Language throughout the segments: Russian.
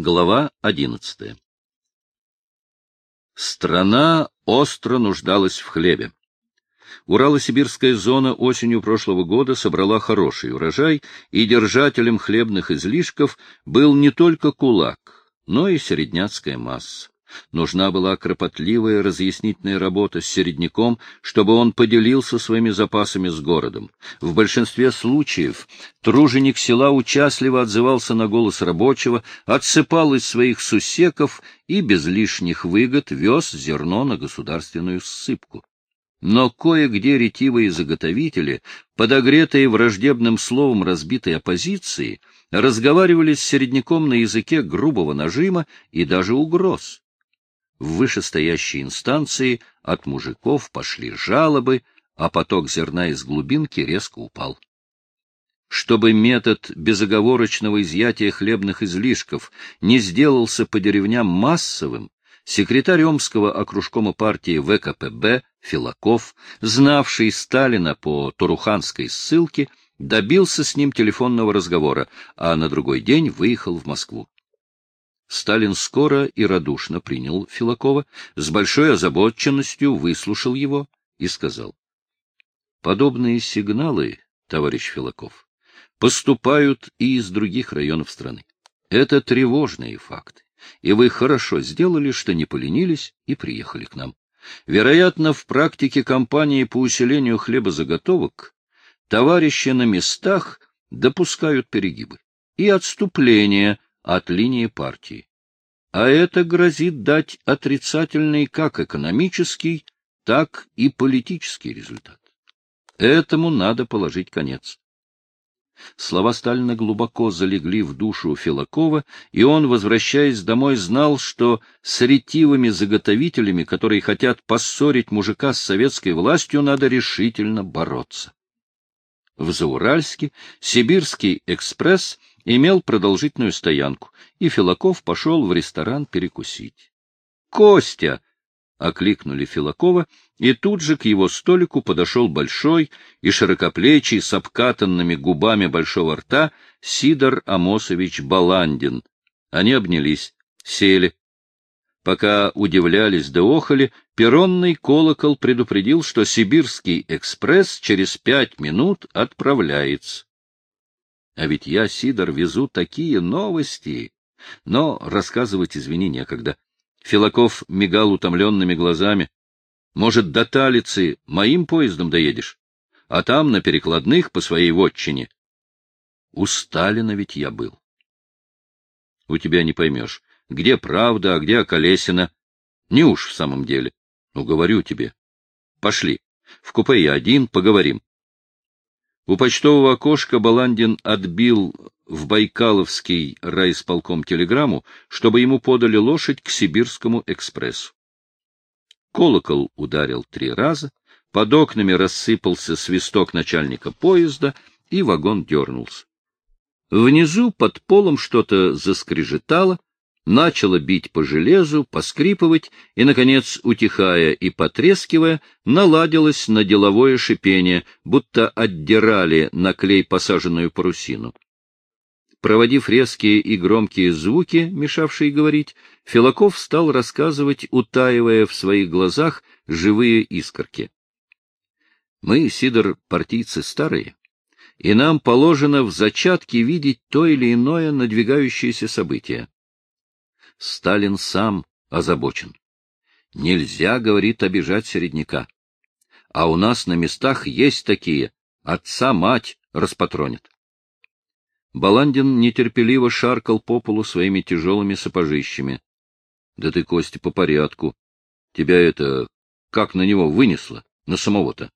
Глава одиннадцатая Страна остро нуждалась в хлебе. Урало-Сибирская зона осенью прошлого года собрала хороший урожай, и держателем хлебных излишков был не только кулак, но и середняцкая масса. Нужна была кропотливая разъяснительная работа с середняком, чтобы он поделился своими запасами с городом. В большинстве случаев труженик села участливо отзывался на голос рабочего, отсыпал из своих сусеков и без лишних выгод вез зерно на государственную ссыпку. Но кое-где ретивые заготовители, подогретые враждебным словом разбитой оппозиции, разговаривали с середняком на языке грубого нажима и даже угроз. В вышестоящей инстанции от мужиков пошли жалобы, а поток зерна из глубинки резко упал. Чтобы метод безоговорочного изъятия хлебных излишков не сделался по деревням массовым, секретарь Омского окружкома партии ВКПБ Филаков, знавший Сталина по Туруханской ссылке, добился с ним телефонного разговора, а на другой день выехал в Москву. Сталин скоро и радушно принял Филакова, с большой озабоченностью выслушал его и сказал. — Подобные сигналы, товарищ Филаков, поступают и из других районов страны. Это тревожные факты, и вы хорошо сделали, что не поленились и приехали к нам. Вероятно, в практике кампании по усилению хлебозаготовок товарищи на местах допускают перегибы и отступления от линии партии. А это грозит дать отрицательный как экономический, так и политический результат. Этому надо положить конец. Слова Сталина глубоко залегли в душу Филакова, и он, возвращаясь домой, знал, что с ретивыми заготовителями, которые хотят поссорить мужика с советской властью, надо решительно бороться. В Зауральске Сибирский экспресс имел продолжительную стоянку, и Филаков пошел в ресторан перекусить. — Костя! — окликнули Филакова, и тут же к его столику подошел большой и широкоплечий с обкатанными губами большого рта Сидор Амосович Баландин. Они обнялись, сели. Пока удивлялись да охали, перронный колокол предупредил, что Сибирский экспресс через пять минут отправляется. А ведь я, Сидор, везу такие новости. Но рассказывать, извини, некогда. Филаков мигал утомленными глазами. Может, до Талицы моим поездом доедешь? А там на перекладных по своей вотчине. У Сталина ведь я был. У тебя не поймешь, где правда, а где Околесина. Не уж в самом деле. Ну, говорю тебе. Пошли. В купе я один, поговорим. У почтового окошка Баландин отбил в Байкаловский райисполком телеграмму, чтобы ему подали лошадь к Сибирскому экспрессу. Колокол ударил три раза, под окнами рассыпался свисток начальника поезда, и вагон дернулся. Внизу под полом что-то заскрежетало, начало бить по железу, поскрипывать, и, наконец, утихая и потрескивая, наладилось на деловое шипение, будто отдирали на клей посаженную парусину. Проводив резкие и громкие звуки, мешавшие говорить, Филаков стал рассказывать, утаивая в своих глазах живые искорки. Мы, Сидор, партийцы старые, и нам положено в зачатке видеть то или иное надвигающееся событие. Сталин сам озабочен. Нельзя, говорит, обижать середняка. А у нас на местах есть такие. Отца-мать распатронит. Баландин нетерпеливо шаркал по полу своими тяжелыми сапожищами. — Да ты, Костя, по порядку. Тебя это... как на него вынесло? На самого-то?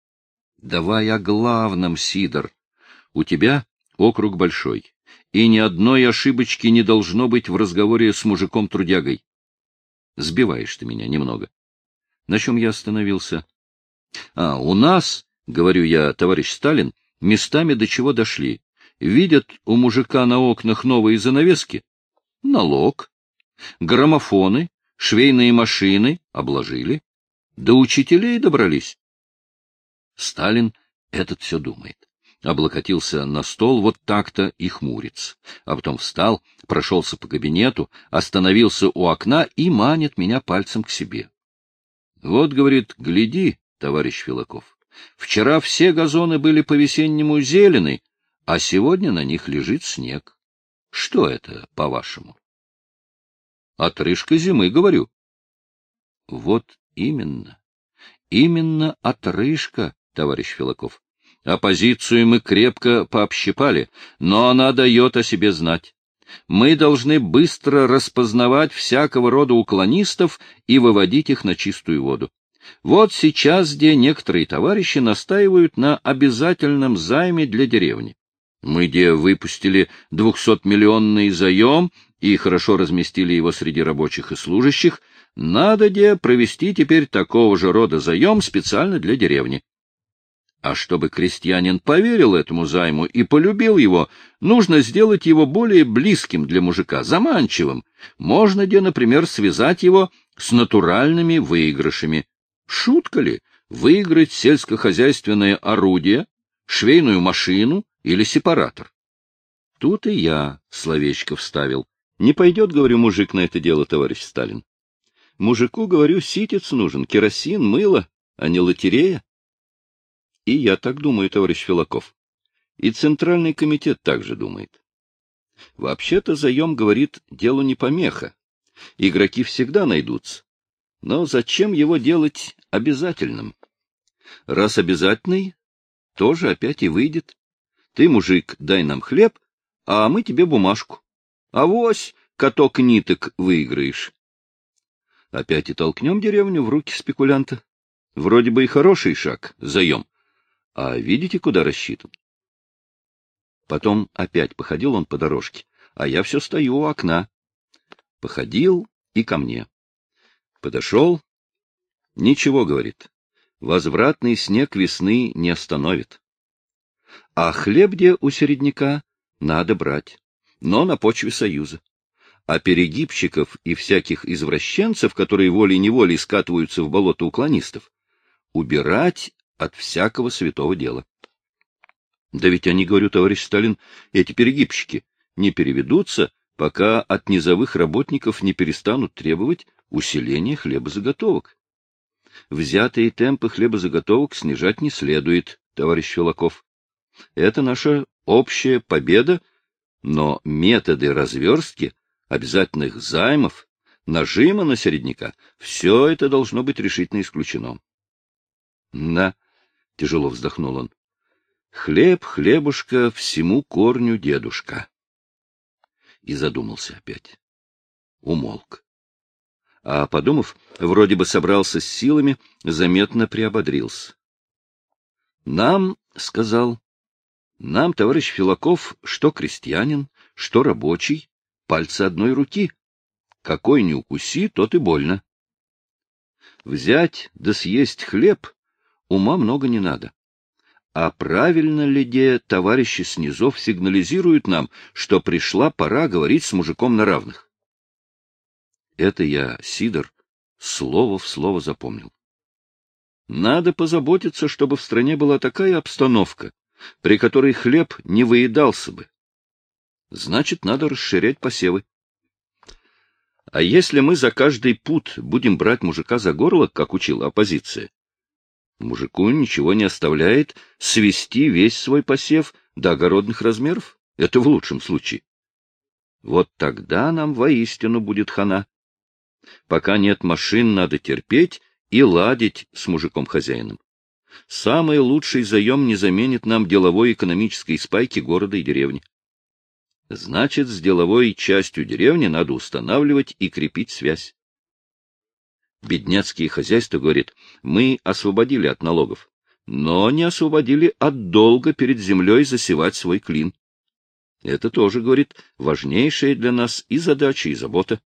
— Давай о главном, Сидор. У тебя округ большой и ни одной ошибочки не должно быть в разговоре с мужиком-трудягой. Сбиваешь ты меня немного. На чем я остановился? А, у нас, говорю я, товарищ Сталин, местами до чего дошли. Видят у мужика на окнах новые занавески? Налог. Граммофоны, швейные машины обложили. До учителей добрались. Сталин этот все думает. Облокотился на стол вот так-то и хмурится. А потом встал, прошелся по кабинету, остановился у окна и манит меня пальцем к себе. Вот, говорит, гляди, товарищ Филаков, вчера все газоны были по-весеннему зелены, а сегодня на них лежит снег. Что это, по-вашему? Отрыжка зимы, говорю. Вот именно. Именно отрыжка, товарищ Филаков. Оппозицию мы крепко пообщипали, но она дает о себе знать. Мы должны быстро распознавать всякого рода уклонистов и выводить их на чистую воду. Вот сейчас, где некоторые товарищи настаивают на обязательном займе для деревни. Мы, где выпустили двухсотмиллионный заем и хорошо разместили его среди рабочих и служащих, надо где провести теперь такого же рода заем специально для деревни. А чтобы крестьянин поверил этому займу и полюбил его, нужно сделать его более близким для мужика, заманчивым. Можно где, например, связать его с натуральными выигрышами. Шутка ли выиграть сельскохозяйственное орудие, швейную машину или сепаратор? Тут и я словечко вставил. Не пойдет, говорю, мужик на это дело, товарищ Сталин. Мужику, говорю, ситец нужен, керосин, мыло, а не лотерея. И я так думаю, товарищ Филаков. И Центральный комитет также думает. Вообще-то заем, говорит, делу не помеха. Игроки всегда найдутся. Но зачем его делать обязательным? Раз обязательный, тоже опять и выйдет. Ты, мужик, дай нам хлеб, а мы тебе бумажку. А вось каток ниток выиграешь. Опять и толкнем деревню в руки спекулянта. Вроде бы и хороший шаг, заем. А видите, куда рассчитан? Потом опять походил он по дорожке, а я все стою у окна. Походил и ко мне. Подошел. Ничего, говорит. Возвратный снег весны не остановит. А хлеб где у середняка надо брать, но на почве союза. А перегибщиков и всяких извращенцев, которые волей-неволей скатываются в болото уклонистов, убирать от всякого святого дела. Да ведь они, говорю, товарищ Сталин, эти перегибщики не переведутся, пока от низовых работников не перестанут требовать усиления хлебозаготовок. Взятые темпы хлебозаготовок снижать не следует, товарищ Филаков. Это наша общая победа, но методы разверстки, обязательных займов, нажима на середняка — все это должно быть решительно исключено. Да, — тяжело вздохнул он. — Хлеб, хлебушка, всему корню дедушка. И задумался опять. Умолк. А, подумав, вроде бы собрался с силами, заметно приободрился. — Нам, — сказал, — нам, товарищ Филаков, что крестьянин, что рабочий, пальцы одной руки. Какой не укуси, тот и больно. Взять да съесть хлеб ума много не надо. А правильно ли где товарищи снизов сигнализируют нам, что пришла пора говорить с мужиком на равных? Это я, Сидор, слово в слово запомнил. Надо позаботиться, чтобы в стране была такая обстановка, при которой хлеб не выедался бы. Значит, надо расширять посевы. А если мы за каждый пут будем брать мужика за горло, как учила оппозиция, Мужику ничего не оставляет свести весь свой посев до огородных размеров. Это в лучшем случае. Вот тогда нам воистину будет хана. Пока нет машин, надо терпеть и ладить с мужиком-хозяином. Самый лучший заем не заменит нам деловой экономической спайки города и деревни. Значит, с деловой частью деревни надо устанавливать и крепить связь. Бедняцкие хозяйства, говорит, мы освободили от налогов, но не освободили от долга перед землей засевать свой клин. Это тоже, говорит, важнейшая для нас и задача, и забота.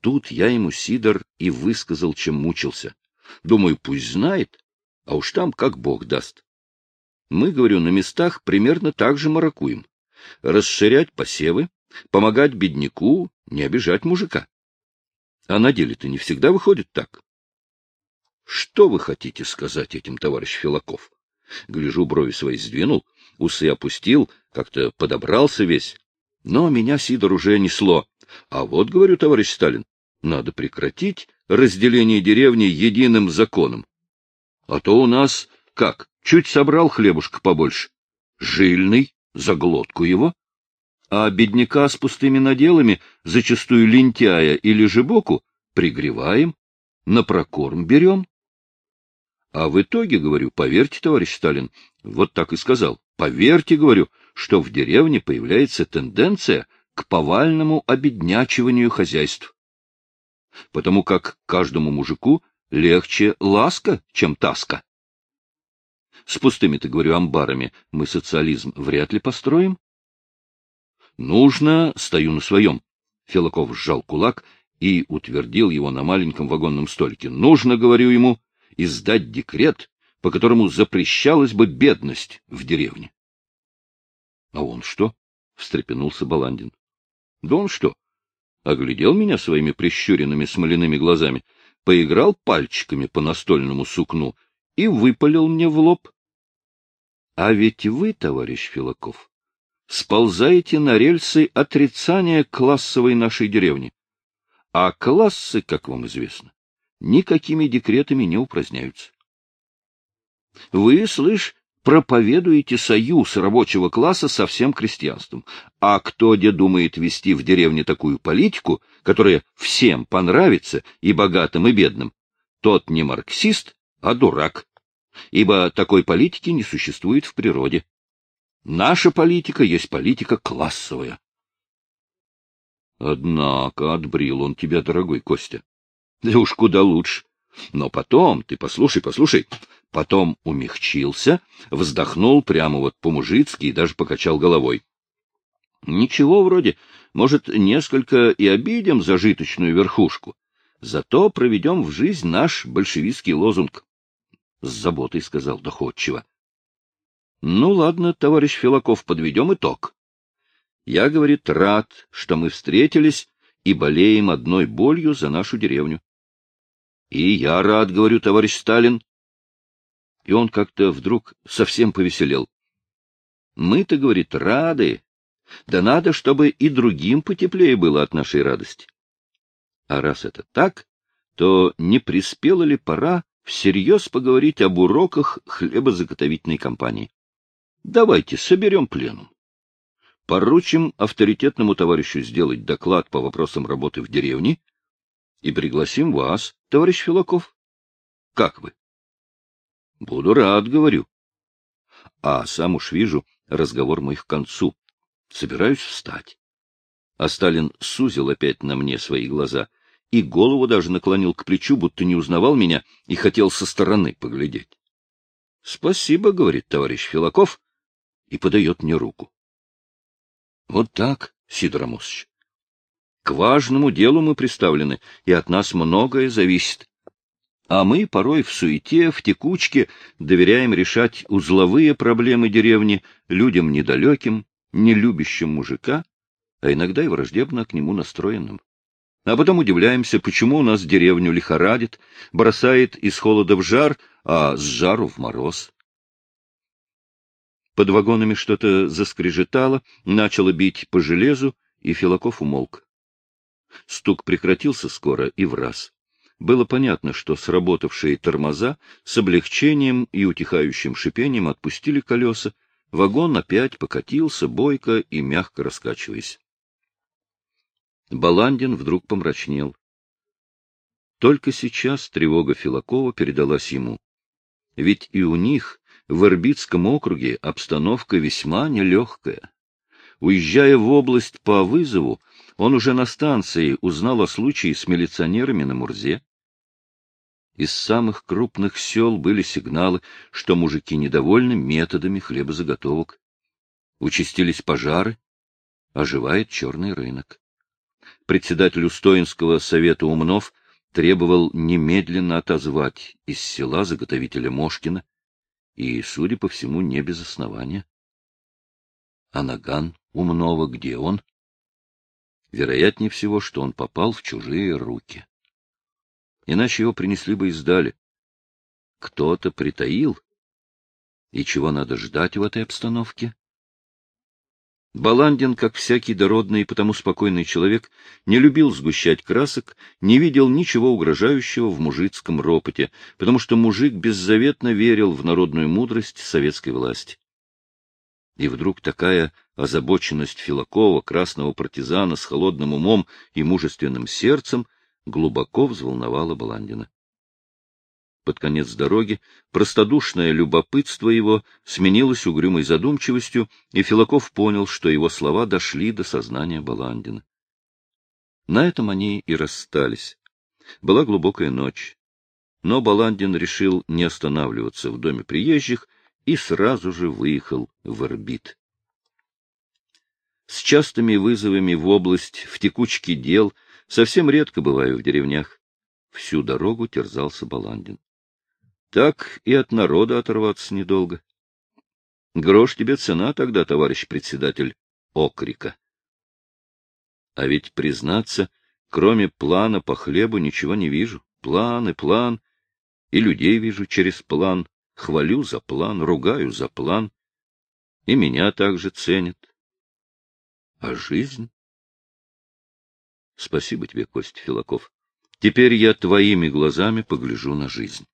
Тут я ему, Сидор, и высказал, чем мучился. Думаю, пусть знает, а уж там как бог даст. Мы, говорю, на местах примерно так же маракуем. Расширять посевы, помогать бедняку, не обижать мужика. А на деле-то не всегда выходит так. Что вы хотите сказать этим, товарищ Филаков? Гляжу, брови свои сдвинул, усы опустил, как-то подобрался весь. Но меня Сидор уже несло. А вот, говорю, товарищ Сталин, надо прекратить разделение деревни единым законом. А то у нас, как, чуть собрал хлебушка побольше. Жильный, за глотку его. А бедняка с пустыми наделами, зачастую лентяя или жебоку, пригреваем, на прокорм берем. А в итоге, говорю, поверьте, товарищ Сталин, вот так и сказал, поверьте, говорю, что в деревне появляется тенденция к повальному обеднячиванию хозяйств. Потому как каждому мужику легче ласка, чем таска. С пустыми-то, говорю, амбарами мы социализм вряд ли построим. Нужно, стою на своем. Филаков сжал кулак и утвердил его на маленьком вагонном столике. Нужно, говорю ему, издать декрет, по которому запрещалась бы бедность в деревне. — А он что? — встрепенулся Баландин. — Да он что? Оглядел меня своими прищуренными смоляными глазами, поиграл пальчиками по настольному сукну и выпалил мне в лоб. — А ведь вы, товарищ Филаков, сползаете на рельсы отрицания классовой нашей деревни. А классы, как вам известно, никакими декретами не упраздняются. Вы, слышь, проповедуете союз рабочего класса со всем крестьянством. А кто где думает вести в деревне такую политику, которая всем понравится, и богатым, и бедным, тот не марксист, а дурак. Ибо такой политики не существует в природе. Наша политика есть политика классовая. Однако отбрил он тебя, дорогой Костя. Да уж куда лучше. Но потом, ты послушай, послушай, потом умягчился, вздохнул прямо вот по-мужицки и даже покачал головой. Ничего вроде, может, несколько и обидим зажиточную верхушку, зато проведем в жизнь наш большевистский лозунг. С заботой сказал доходчиво. Ну, ладно, товарищ Филаков, подведем итог. Я, говорит, рад, что мы встретились и болеем одной болью за нашу деревню. И я рад, говорю, товарищ Сталин. И он как-то вдруг совсем повеселел. Мы-то, говорит, рады. Да надо, чтобы и другим потеплее было от нашей радости. А раз это так, то не приспела ли пора всерьез поговорить об уроках хлебозаготовительной компании? Давайте соберем пленум. Поручим авторитетному товарищу сделать доклад по вопросам работы в деревне и пригласим вас, товарищ Филаков. Как вы? Буду рад, говорю. А сам уж вижу, разговор мой к концу. Собираюсь встать. А Сталин сузил опять на мне свои глаза и голову даже наклонил к плечу, будто не узнавал меня и хотел со стороны поглядеть. — Спасибо, — говорит товарищ Филаков, и подает мне руку. Вот так, Сидор Амосович. К важному делу мы приставлены, и от нас многое зависит. А мы порой в суете, в текучке доверяем решать узловые проблемы деревни людям недалеким, не любящим мужика, а иногда и враждебно к нему настроенным. А потом удивляемся, почему у нас деревню лихорадит, бросает из холода в жар, а с жару в мороз. Под вагонами что-то заскрежетало, начало бить по железу, и Филаков умолк. Стук прекратился скоро и в раз. Было понятно, что сработавшие тормоза с облегчением и утихающим шипением отпустили колеса, вагон опять покатился, бойко и мягко раскачиваясь. Баландин вдруг помрачнел. Только сейчас тревога Филакова передалась ему. Ведь и у них, в Ирбитском округе, обстановка весьма нелегкая. Уезжая в область по вызову, он уже на станции узнал о случае с милиционерами на Мурзе. Из самых крупных сел были сигналы, что мужики недовольны методами хлебозаготовок. Участились пожары, оживает черный рынок. Председатель Устоинского совета умнов требовал немедленно отозвать из села заготовителя Мошкина, и, судя по всему, не без основания. А Наган умного где он? Вероятнее всего, что он попал в чужие руки. Иначе его принесли бы и сдали. Кто-то притаил. И чего надо ждать в этой обстановке? Баландин, как всякий дородный и потому спокойный человек, не любил сгущать красок, не видел ничего угрожающего в мужицком ропоте, потому что мужик беззаветно верил в народную мудрость советской власти. И вдруг такая озабоченность Филакова, красного партизана с холодным умом и мужественным сердцем, глубоко взволновала Баландина. Под конец дороги простодушное любопытство его сменилось угрюмой задумчивостью, и Филаков понял, что его слова дошли до сознания Баландина. На этом они и расстались. Была глубокая ночь. Но Баландин решил не останавливаться в доме приезжих и сразу же выехал в орбит. С частыми вызовами в область, в текучке дел, совсем редко бываю в деревнях. Всю дорогу терзался Баландин. Так и от народа оторваться недолго. Грош тебе цена тогда, товарищ председатель окрика. А ведь, признаться, кроме плана по хлебу ничего не вижу. План и план. И людей вижу через план. Хвалю за план, ругаю за план. И меня также ценят. А жизнь? Спасибо тебе, Костя Филаков. Теперь я твоими глазами погляжу на жизнь.